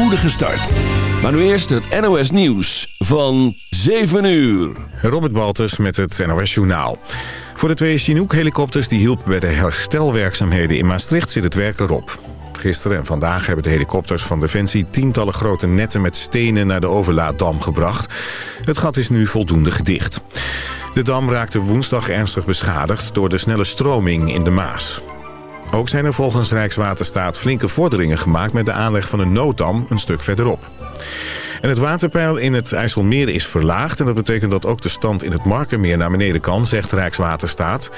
spoedige start. Maar nu eerst het NOS Nieuws van 7 uur. Robert Baltus met het NOS Journaal. Voor de twee Chinook-helikopters die hielpen bij de herstelwerkzaamheden in Maastricht zit het werk erop. Gisteren en vandaag hebben de helikopters van Defensie tientallen grote netten met stenen naar de overlaaddam gebracht. Het gat is nu voldoende gedicht. De dam raakte woensdag ernstig beschadigd door de snelle stroming in de Maas. Ook zijn er volgens Rijkswaterstaat flinke vorderingen gemaakt met de aanleg van een nooddam een stuk verderop. En het waterpeil in het IJsselmeer is verlaagd... en dat betekent dat ook de stand in het Markermeer naar beneden kan, zegt Rijkswaterstaat.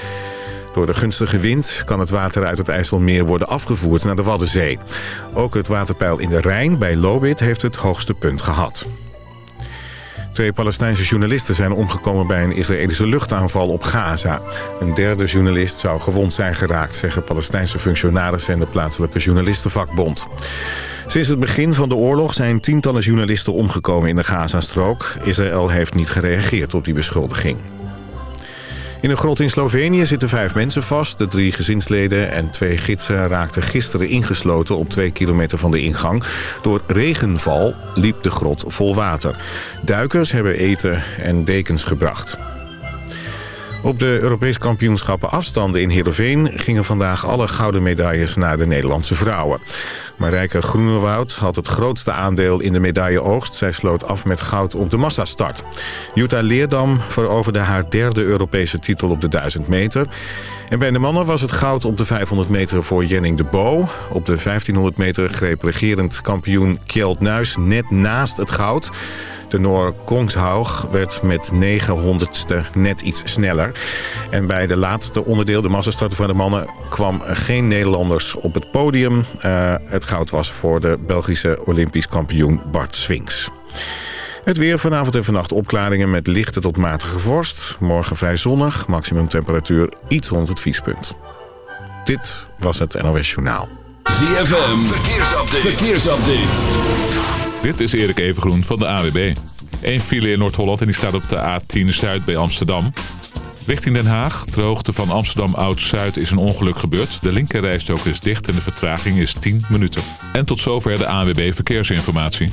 Door de gunstige wind kan het water uit het IJsselmeer worden afgevoerd naar de Waddenzee. Ook het waterpeil in de Rijn bij Lobit heeft het hoogste punt gehad. Twee Palestijnse journalisten zijn omgekomen bij een Israëlische luchtaanval op Gaza. Een derde journalist zou gewond zijn geraakt, zeggen Palestijnse functionarissen en de plaatselijke journalistenvakbond. Sinds het begin van de oorlog zijn tientallen journalisten omgekomen in de Gazastrook. Israël heeft niet gereageerd op die beschuldiging. In een grot in Slovenië zitten vijf mensen vast. De drie gezinsleden en twee gidsen raakten gisteren ingesloten op twee kilometer van de ingang. Door regenval liep de grot vol water. Duikers hebben eten en dekens gebracht. Op de Europese kampioenschappen afstanden in Heerenveen... gingen vandaag alle gouden medailles naar de Nederlandse vrouwen. Marijke Groenewoud had het grootste aandeel in de medailleoogst. Zij sloot af met goud op de massastart. Jutta Leerdam veroverde haar derde Europese titel op de 1000 meter. En bij de mannen was het goud op de 500 meter voor Jenning de Bo. Op de 1500 meter greep regerend kampioen Kjeld Nuis net naast het goud. De Noor Kongshaug werd met 900ste net iets sneller. En bij de laatste onderdeel, de massastarten van de mannen... kwam geen Nederlanders op het podium. Uh, het goud was voor de Belgische Olympisch kampioen Bart Swings. Het weer vanavond en vannacht opklaringen met lichte tot matige vorst. Morgen vrij zonnig, maximum temperatuur iets rond het vriespunt. Dit was het NOS Journaal. ZFM, verkeersupdate. verkeersupdate. Dit is Erik Evengroen van de AWB. Eén file in Noord-Holland en die staat op de A10 Zuid bij Amsterdam. Richting Den Haag, ter hoogte van Amsterdam Oud-Zuid, is een ongeluk gebeurd. De linkerrijstok is dicht en de vertraging is 10 minuten. En tot zover de ANWB Verkeersinformatie.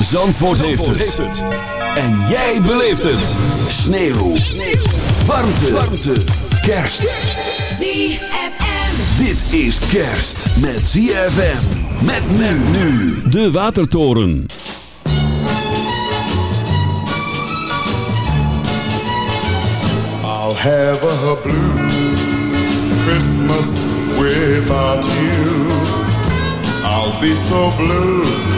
Zandvoort, heeft, het. En jij beleeft het. Sneeuw. Sneeuw. Warmte. Warmte. Kerst. ZFM. Dit is kerst met ZFM. Met men nu. De Watertoren. I'll have a blue Christmas without you. I'll be so blue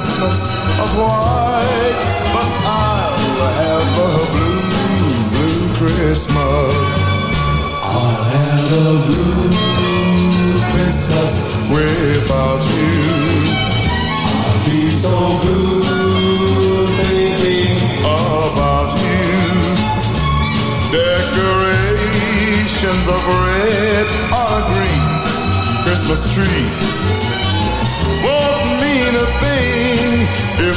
Christmas of white. But I'll have a blue, blue Christmas. I'll have a blue Christmas without you I'll be so blue thinking about you. Decorations of red or green Christmas tree won't mean a thing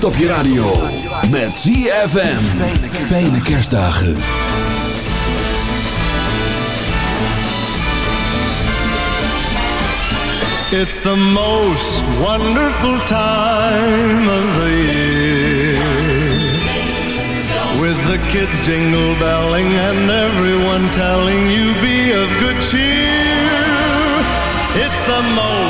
Kerst op je radio. Met ZFM. Fijne kerstdagen. It's the most wonderful time of the year. With the kids jingle belling and everyone telling you be of good cheer. It's the most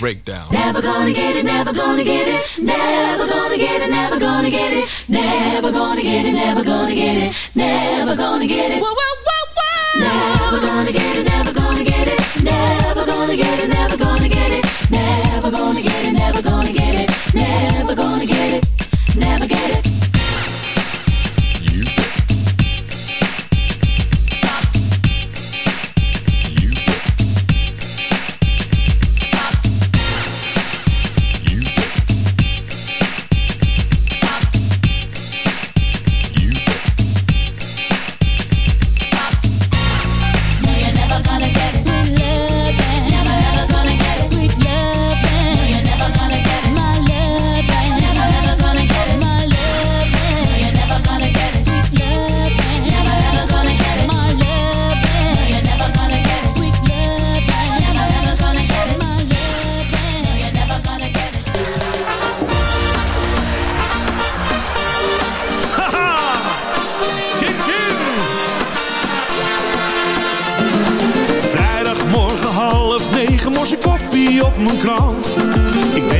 breakdown.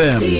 ZFM.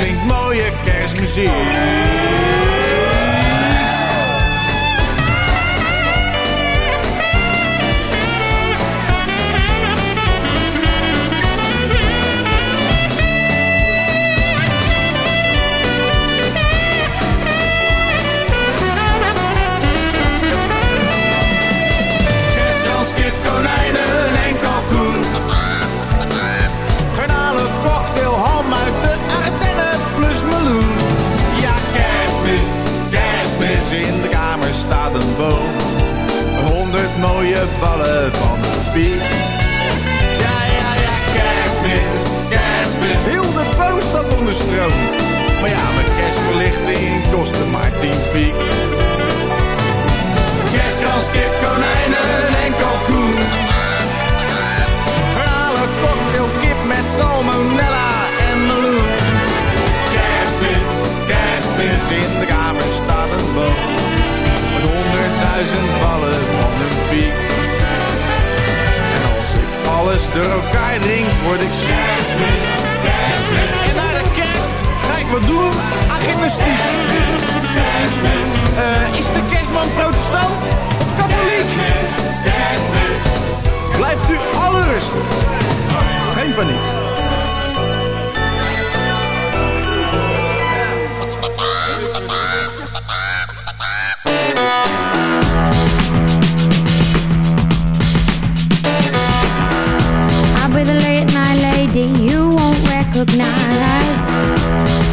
klinkt mooie kerstmuziek. Mooie ballen van een piek. Ja, ja, ja, kerstmis, kerstmis. Heel de boot zat onder stroom. Maar ja, mijn kerstverlichting kostte maar 10 piek. Kerstkans, kip, konijnen en kalkoen. Verhalen, cocktail, kip met salmonella en meloen. Kerstmis, kerstmis, in de honderdduizend ballen van een piek. En als ik alles door elkaar drink, word ik kerstmis. En naar de kerst ga ik wat doen aan gymnastiek. Eh, is de kerstman protestant of katholiek? Blijft u alle rustig. Geen paniek. Recognize.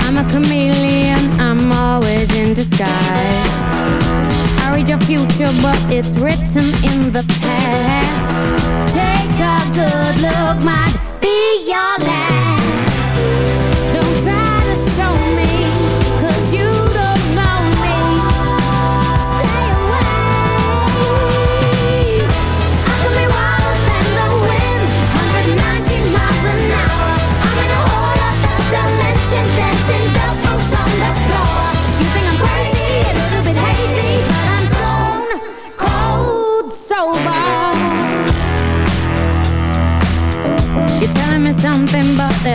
I'm a chameleon, I'm always in disguise. I read your future, but it's written in the past. Take a good look, might be your last.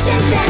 Attention down.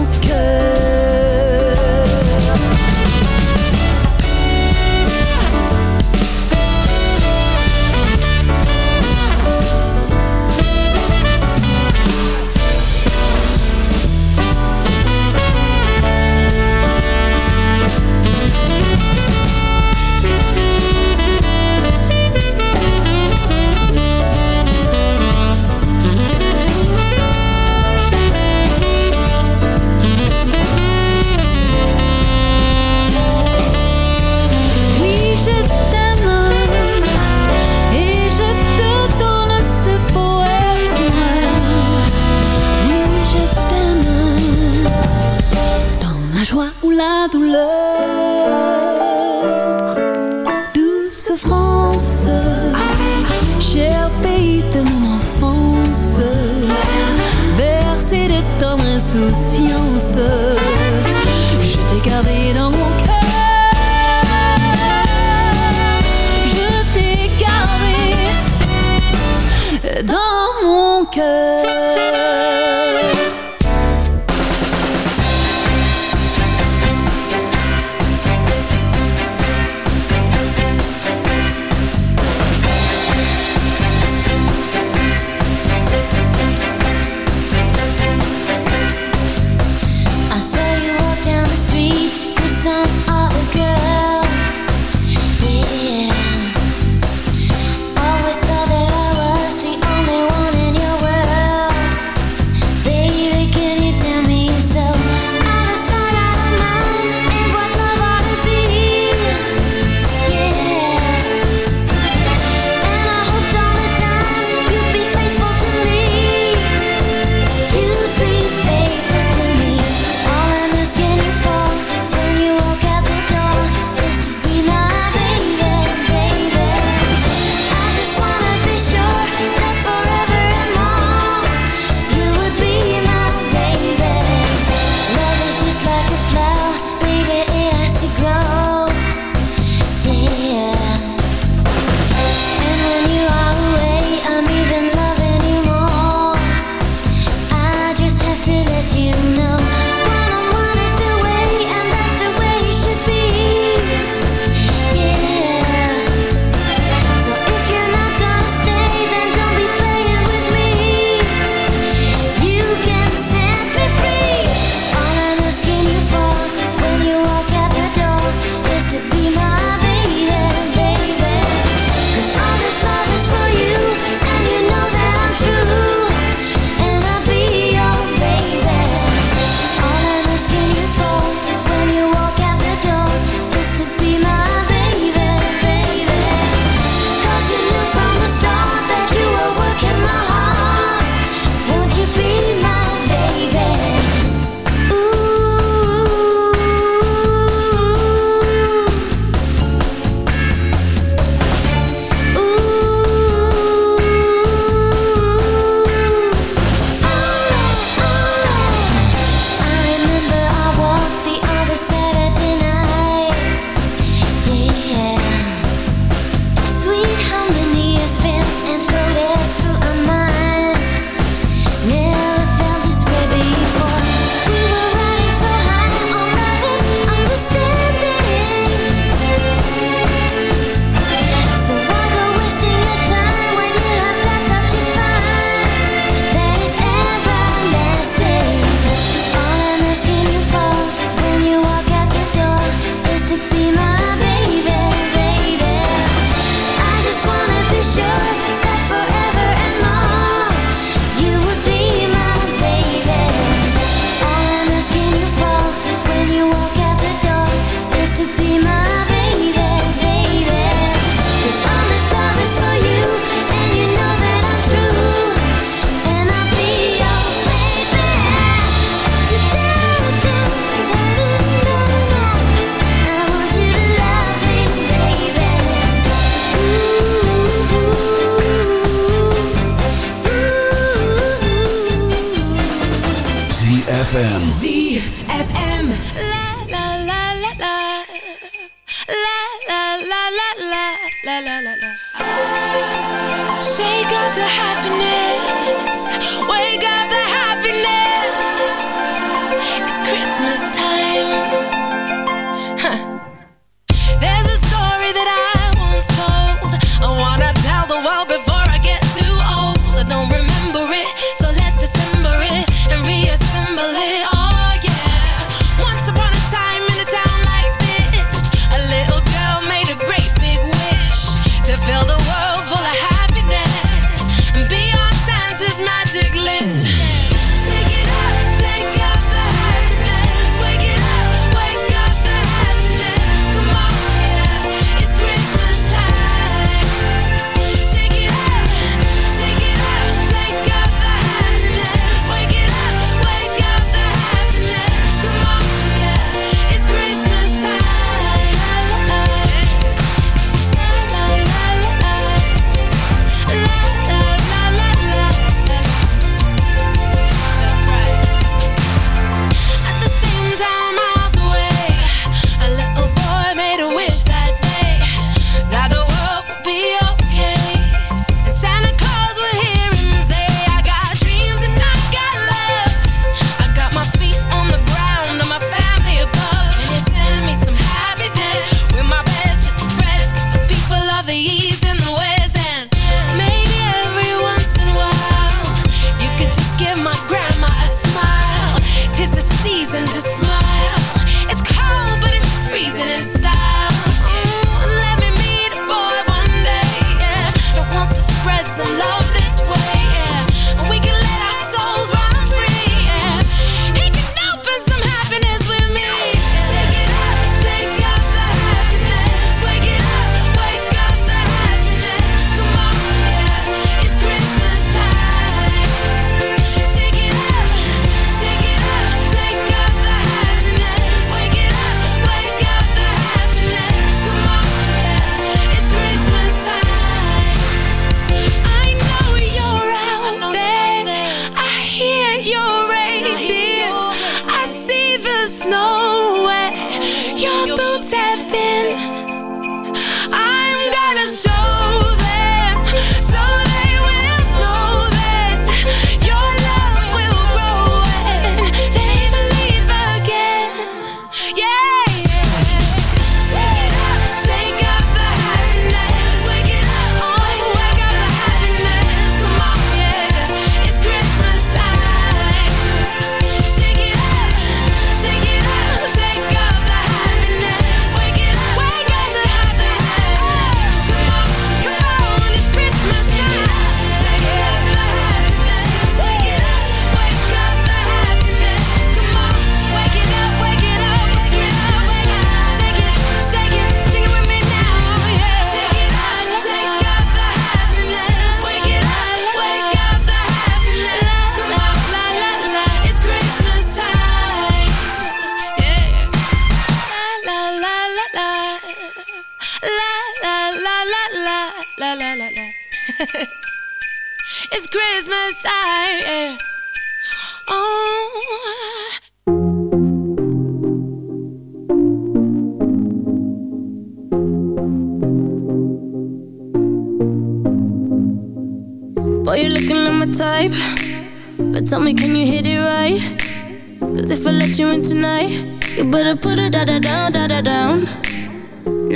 because